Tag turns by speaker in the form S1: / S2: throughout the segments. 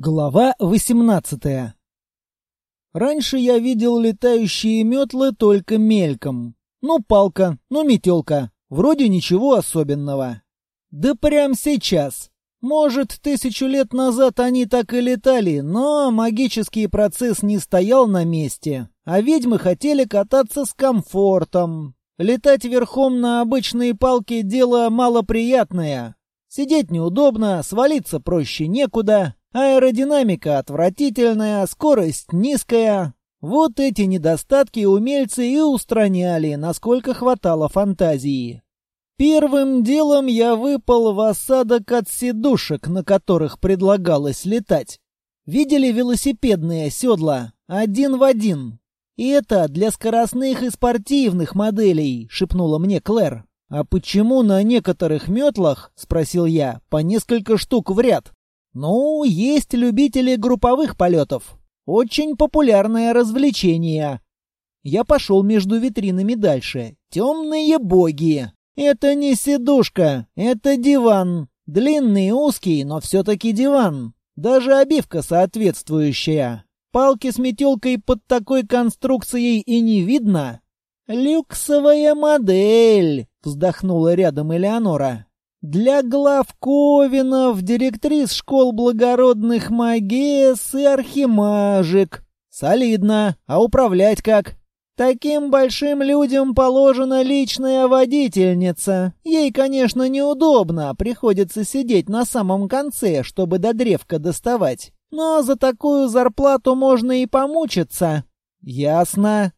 S1: Глава 18 Раньше я видел летающие метлы только мельком. Ну, палка, ну, метелка. Вроде ничего особенного. Да прям сейчас. Может, тысячу лет назад они так и летали, но магический процесс не стоял на месте, а ведьмы хотели кататься с комфортом. Летать верхом на обычные палки – дело малоприятное. Сидеть неудобно, свалиться проще некуда, Аэродинамика отвратительная, скорость низкая. Вот эти недостатки умельцы и устраняли, насколько хватало фантазии. Первым делом я выпал в осадок от сидушек, на которых предлагалось летать. Видели велосипедные седла? Один в один. И это для скоростных и спортивных моделей, шепнула мне Клэр. А почему на некоторых метлах, спросил я, по несколько штук в ряд? Ну, есть любители групповых полетов. Очень популярное развлечение. Я пошел между витринами дальше. Темные боги. Это не сидушка, это диван. Длинный, узкий, но все-таки диван. Даже обивка соответствующая. Палки с метелкой под такой конструкцией и не видно. «Люксовая модель!» — вздохнула рядом Элеонора. Для глав Ковинов, директрис школ благородных магес и архимажек. Солидно. А управлять как? Таким большим людям положена личная водительница. Ей, конечно, неудобно, приходится сидеть на самом конце, чтобы до древка доставать. Но за такую зарплату можно и помучиться. Ясно.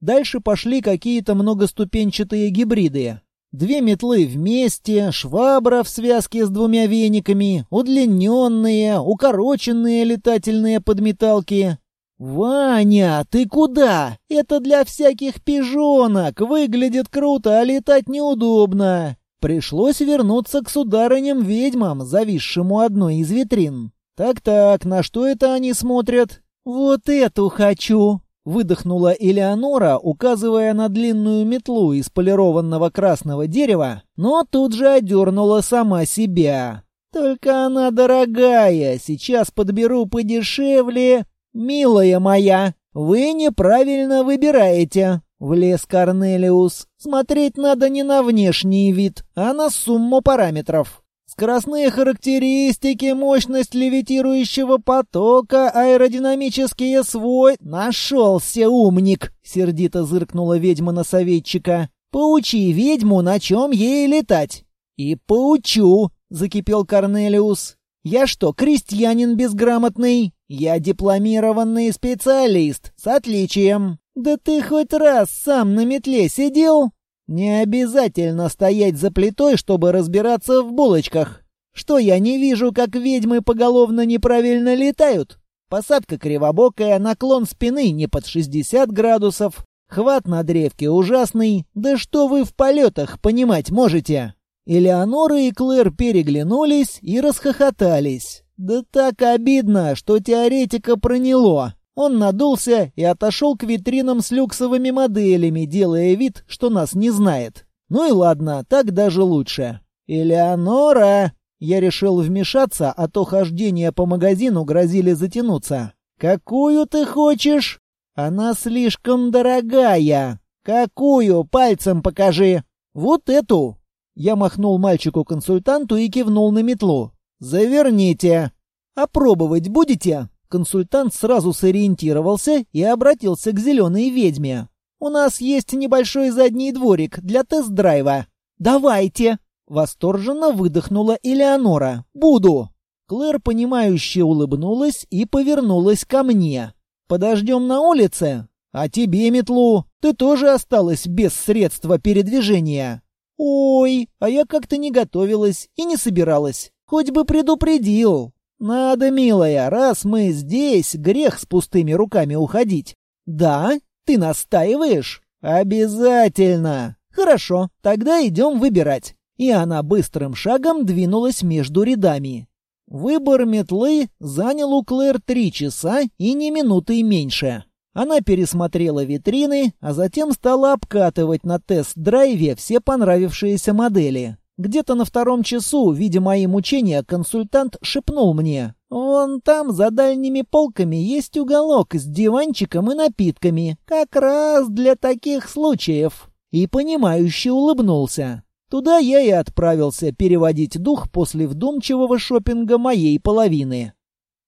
S1: Дальше пошли какие-то многоступенчатые гибриды. Две метлы вместе, швабра в связке с двумя вениками, удлиненные, укороченные летательные подметалки. «Ваня, ты куда? Это для всяких пижонок. Выглядит круто, а летать неудобно». Пришлось вернуться к сударыням-ведьмам, зависшему одной из витрин. «Так-так, на что это они смотрят?» «Вот эту хочу!» Выдохнула Элеонора, указывая на длинную метлу из полированного красного дерева, но тут же одернула сама себя. «Только она дорогая, сейчас подберу подешевле. Милая моя, вы неправильно выбираете», — влез Корнелиус. «Смотреть надо не на внешний вид, а на сумму параметров». Скоростные характеристики, мощность левитирующего потока, аэродинамические свой... Нашелся умник! Сердито зыркнула ведьма на советчика. Поучи ведьму, на чем ей летать. И поучу, закипел Корнелиус. Я что, крестьянин безграмотный? Я дипломированный специалист, с отличием. Да ты хоть раз сам на метле сидел? Не обязательно стоять за плитой, чтобы разбираться в булочках. Что я не вижу, как ведьмы поголовно неправильно летают? Посадка кривобокая, наклон спины не под 60 градусов, хват на древке ужасный. Да что вы в полетах понимать можете? Элеонора и Клэр переглянулись и расхохотались. Да так обидно, что теоретика проняло. Он надулся и отошел к витринам с люксовыми моделями, делая вид, что нас не знает. Ну и ладно, так даже лучше. «Элеонора!» Я решил вмешаться, а то хождение по магазину грозили затянуться. «Какую ты хочешь?» «Она слишком дорогая». «Какую? Пальцем покажи». «Вот эту». Я махнул мальчику-консультанту и кивнул на метлу. «Заверните». «Опробовать будете?» Консультант сразу сориентировался и обратился к зеленой ведьме. «У нас есть небольшой задний дворик для тест-драйва». «Давайте!» — восторженно выдохнула Элеонора. «Буду!» Клэр, понимающе улыбнулась и повернулась ко мне. «Подождем на улице?» «А тебе, метлу? Ты тоже осталась без средства передвижения?» «Ой, а я как-то не готовилась и не собиралась. Хоть бы предупредил». «Надо, милая, раз мы здесь, грех с пустыми руками уходить». «Да? Ты настаиваешь?» «Обязательно!» «Хорошо, тогда идем выбирать». И она быстрым шагом двинулась между рядами. Выбор метлы занял у Клэр три часа и не минуты меньше. Она пересмотрела витрины, а затем стала обкатывать на тест-драйве все понравившиеся модели. Где-то на втором часу, видя мои мучения, консультант шепнул мне. «Вон там, за дальними полками, есть уголок с диванчиком и напитками, как раз для таких случаев». И понимающе улыбнулся. Туда я и отправился переводить дух после вдумчивого шопинга моей половины.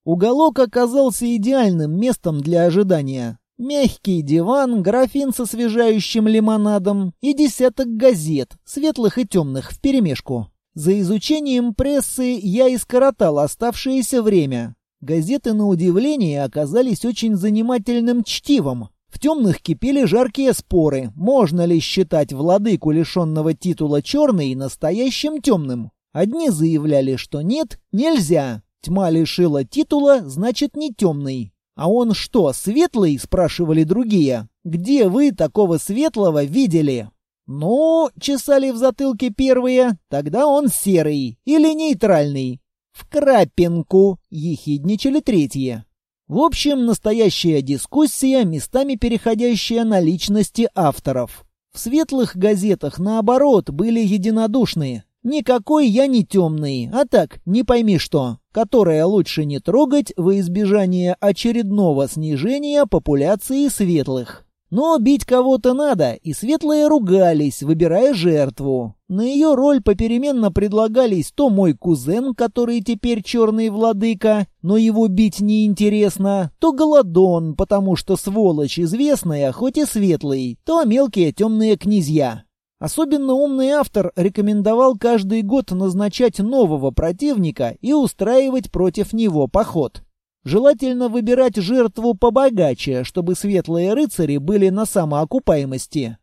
S1: Уголок оказался идеальным местом для ожидания. Мягкий диван, графин со освежающим лимонадом и десяток газет, светлых и темных, вперемешку. За изучением прессы я и оставшееся время. Газеты, на удивление, оказались очень занимательным чтивом. В темных кипели жаркие споры, можно ли считать владыку лишенного титула черный настоящим темным. Одни заявляли, что нет, нельзя. Тьма лишила титула, значит не темный. «А он что, светлый?» — спрашивали другие. «Где вы такого светлого видели?» «Ну, чесали в затылке первые, тогда он серый или нейтральный». «В крапинку!» — ехидничали третьи. В общем, настоящая дискуссия, местами переходящая на личности авторов. В светлых газетах, наоборот, были единодушные. Никакой я не темный, а так, не пойми что, которое лучше не трогать во избежание очередного снижения популяции светлых. Но бить кого-то надо, и светлые ругались, выбирая жертву. На ее роль попеременно предлагались то мой кузен, который теперь черный владыка, но его бить неинтересно, то голодон, потому что сволочь известная, хоть и светлый, то мелкие темные князья. Особенно умный автор рекомендовал каждый год назначать нового противника и устраивать против него поход. Желательно выбирать жертву побогаче, чтобы светлые рыцари были на самоокупаемости.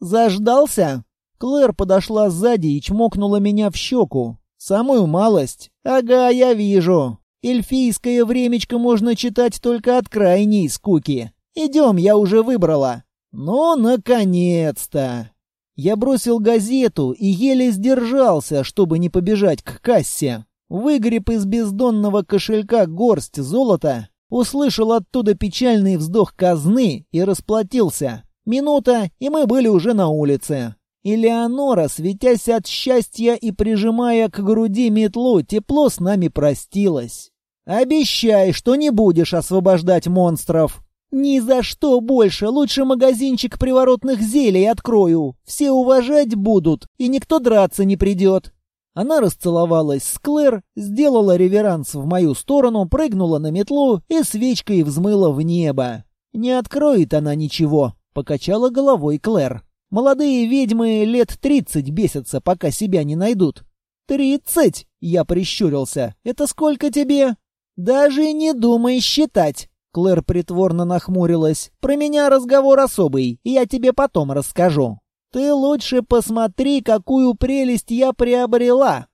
S1: «Заждался?» Клэр подошла сзади и чмокнула меня в щеку. «Самую малость?» «Ага, я вижу. Эльфийское времечко можно читать только от крайней скуки. Идем, я уже выбрала». «Ну, наконец-то!» Я бросил газету и еле сдержался, чтобы не побежать к кассе. Выгреб из бездонного кошелька горсть золота, услышал оттуда печальный вздох казны и расплатился. Минута, и мы были уже на улице. И Леонора, светясь от счастья и прижимая к груди метлу, тепло с нами простилась. «Обещай, что не будешь освобождать монстров!» «Ни за что больше! Лучше магазинчик приворотных зелий открою! Все уважать будут, и никто драться не придет!» Она расцеловалась с Клэр, сделала реверанс в мою сторону, прыгнула на метлу и свечкой взмыла в небо. «Не откроет она ничего», — покачала головой Клэр. «Молодые ведьмы лет тридцать бесятся, пока себя не найдут». «Тридцать?» — я прищурился. «Это сколько тебе?» «Даже не думай считать». Клэр притворно нахмурилась. «Про меня разговор особый, я тебе потом расскажу. Ты лучше посмотри, какую прелесть я приобрела!»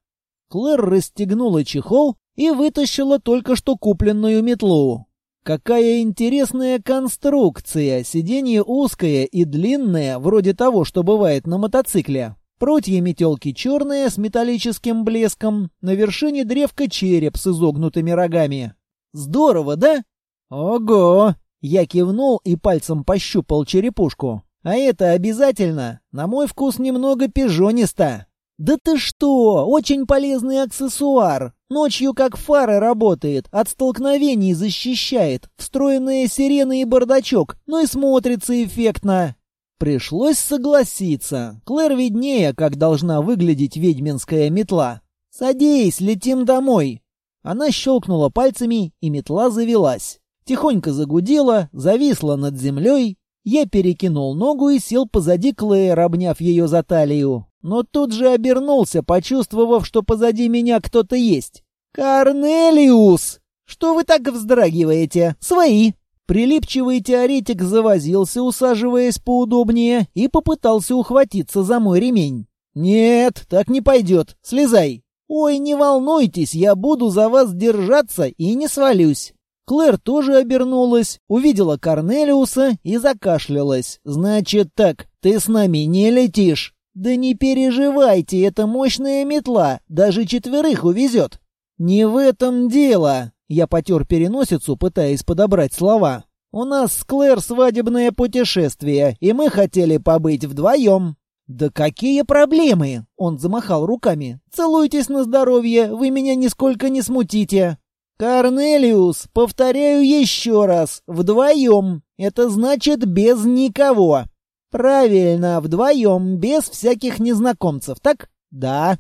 S1: Клэр расстегнула чехол и вытащила только что купленную метлу. Какая интересная конструкция! Сиденье узкое и длинное, вроде того, что бывает на мотоцикле. Прутья метелки черные с металлическим блеском, на вершине древка череп с изогнутыми рогами. Здорово, да? «Ого!» — я кивнул и пальцем пощупал черепушку. «А это обязательно? На мой вкус немного пижонисто». «Да ты что! Очень полезный аксессуар! Ночью как фары работает, от столкновений защищает, встроенные сирены и бардачок, ну и смотрится эффектно!» Пришлось согласиться. Клэр виднее, как должна выглядеть ведьминская метла. «Садись, летим домой!» Она щелкнула пальцами, и метла завелась тихонько загудела, зависла над землей. Я перекинул ногу и сел позади Клэр, обняв ее за талию. Но тут же обернулся, почувствовав, что позади меня кто-то есть. «Корнелиус! Что вы так вздрагиваете? Свои!» Прилипчивый теоретик завозился, усаживаясь поудобнее, и попытался ухватиться за мой ремень. «Нет, так не пойдет. Слезай!» «Ой, не волнуйтесь, я буду за вас держаться и не свалюсь. Клэр тоже обернулась, увидела Корнелиуса и закашлялась. «Значит так, ты с нами не летишь?» «Да не переживайте, это мощная метла, даже четверых увезет». «Не в этом дело», — я потер переносицу, пытаясь подобрать слова. «У нас с Клэр свадебное путешествие, и мы хотели побыть вдвоем». «Да какие проблемы?» — он замахал руками. «Целуйтесь на здоровье, вы меня нисколько не смутите». «Корнелиус, повторяю еще раз, вдвоем. Это значит без никого». «Правильно, вдвоем, без всяких незнакомцев, так?» «Да».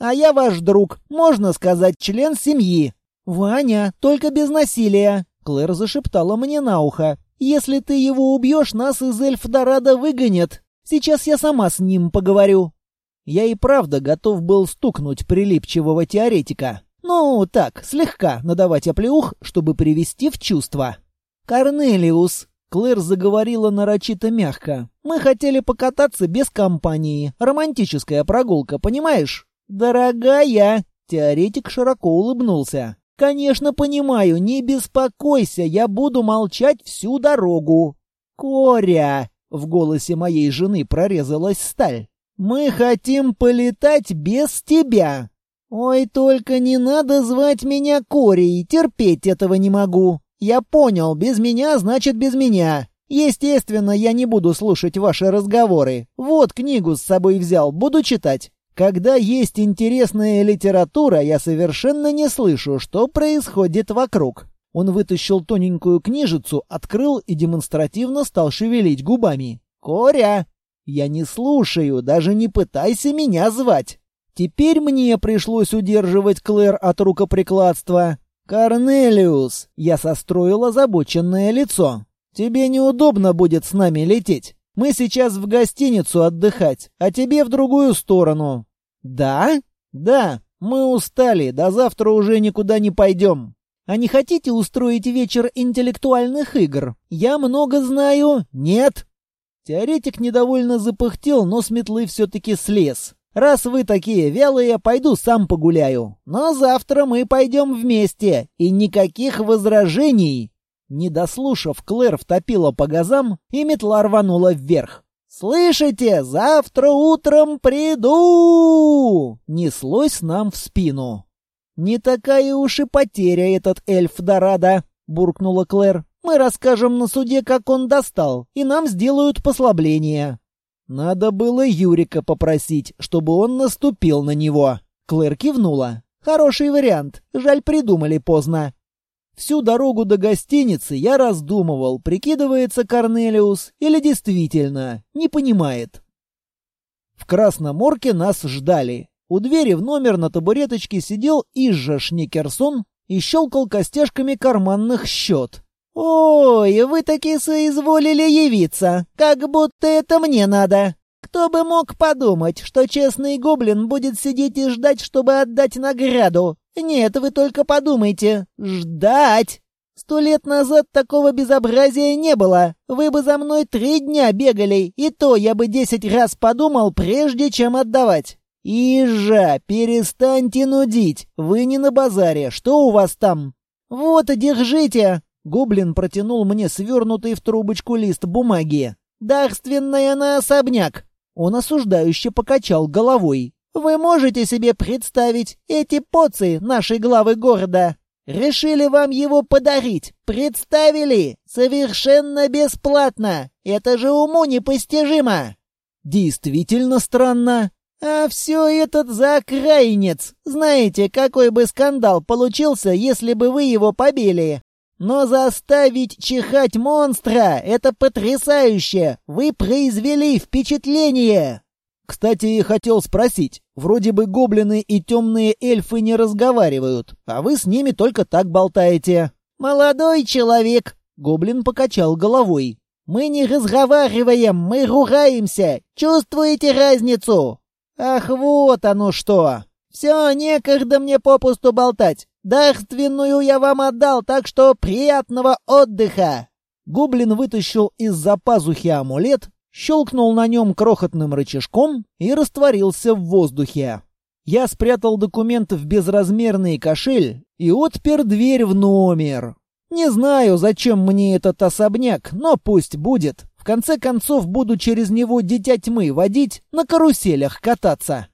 S1: «А я ваш друг, можно сказать, член семьи». «Ваня, только без насилия», — Клэр зашептала мне на ухо. «Если ты его убьешь, нас из Эльфдорадо выгонят. Сейчас я сама с ним поговорю». Я и правда готов был стукнуть прилипчивого теоретика. Ну, так, слегка надавать оплеух, чтобы привести в чувство. «Корнелиус!» — Клэр заговорила нарочито мягко. «Мы хотели покататься без компании. Романтическая прогулка, понимаешь?» «Дорогая!» — теоретик широко улыбнулся. «Конечно, понимаю, не беспокойся, я буду молчать всю дорогу». «Коря!» — в голосе моей жены прорезалась сталь. «Мы хотим полетать без тебя!» «Ой, только не надо звать меня Корей, терпеть этого не могу. Я понял, без меня значит без меня. Естественно, я не буду слушать ваши разговоры. Вот книгу с собой взял, буду читать. Когда есть интересная литература, я совершенно не слышу, что происходит вокруг». Он вытащил тоненькую книжицу, открыл и демонстративно стал шевелить губами. «Коря! Я не слушаю, даже не пытайся меня звать!» Теперь мне пришлось удерживать Клэр от рукоприкладства. «Корнелиус!» — я состроил озабоченное лицо. «Тебе неудобно будет с нами лететь. Мы сейчас в гостиницу отдыхать, а тебе в другую сторону». «Да?» «Да, мы устали, до завтра уже никуда не пойдем». «А не хотите устроить вечер интеллектуальных игр? Я много знаю». «Нет». Теоретик недовольно запыхтел, но с метлы все-таки слез. Раз вы такие вялые, пойду сам погуляю. Но завтра мы пойдем вместе, и никаких возражений». Не дослушав, Клэр втопила по газам, и метла рванула вверх. «Слышите? Завтра утром приду!» Неслось нам в спину. «Не такая уж и потеря этот эльф Дорадо», — буркнула Клэр. «Мы расскажем на суде, как он достал, и нам сделают послабление. Надо было Юрика попросить, чтобы он наступил на него. Клэр кивнула. Хороший вариант. Жаль, придумали поздно. Всю дорогу до гостиницы я раздумывал, прикидывается Корнелиус или действительно не понимает. В Красном Орке нас ждали. У двери в номер на табуреточке сидел Изжа Шникерсон и щелкал костяшками карманных счет. «Ой, вы таки соизволили явиться, как будто это мне надо. Кто бы мог подумать, что честный гоблин будет сидеть и ждать, чтобы отдать награду? Нет, вы только подумайте. Ждать!» Сто лет назад такого безобразия не было. Вы бы за мной три дня бегали, и то я бы десять раз подумал, прежде чем отдавать. Ижа, перестаньте нудить. Вы не на базаре. Что у вас там? Вот, держите. Гоблин протянул мне свернутый в трубочку лист бумаги. «Дарственная на особняк!» Он осуждающе покачал головой. «Вы можете себе представить эти поцы нашей главы города? Решили вам его подарить? Представили? Совершенно бесплатно! Это же уму непостижимо!» «Действительно странно!» «А все этот заокраинец! Знаете, какой бы скандал получился, если бы вы его побили? Но заставить чихать монстра — это потрясающе! Вы произвели впечатление!» «Кстати, хотел спросить. Вроде бы гоблины и темные эльфы не разговаривают, а вы с ними только так болтаете». «Молодой человек!» — гоблин покачал головой. «Мы не разговариваем, мы ругаемся. Чувствуете разницу?» «Ах, вот оно что! Все, некогда мне попусту болтать. Дарственную я вам отдал, так что приятного отдыха!» Гоблин вытащил из-за пазухи амулет, щелкнул на нем крохотным рычажком и растворился в воздухе. Я спрятал документ в безразмерный кошель и отпер дверь в номер. Не знаю, зачем мне этот особняк, но пусть будет. В конце концов, буду через него дитя тьмы водить, на каруселях кататься.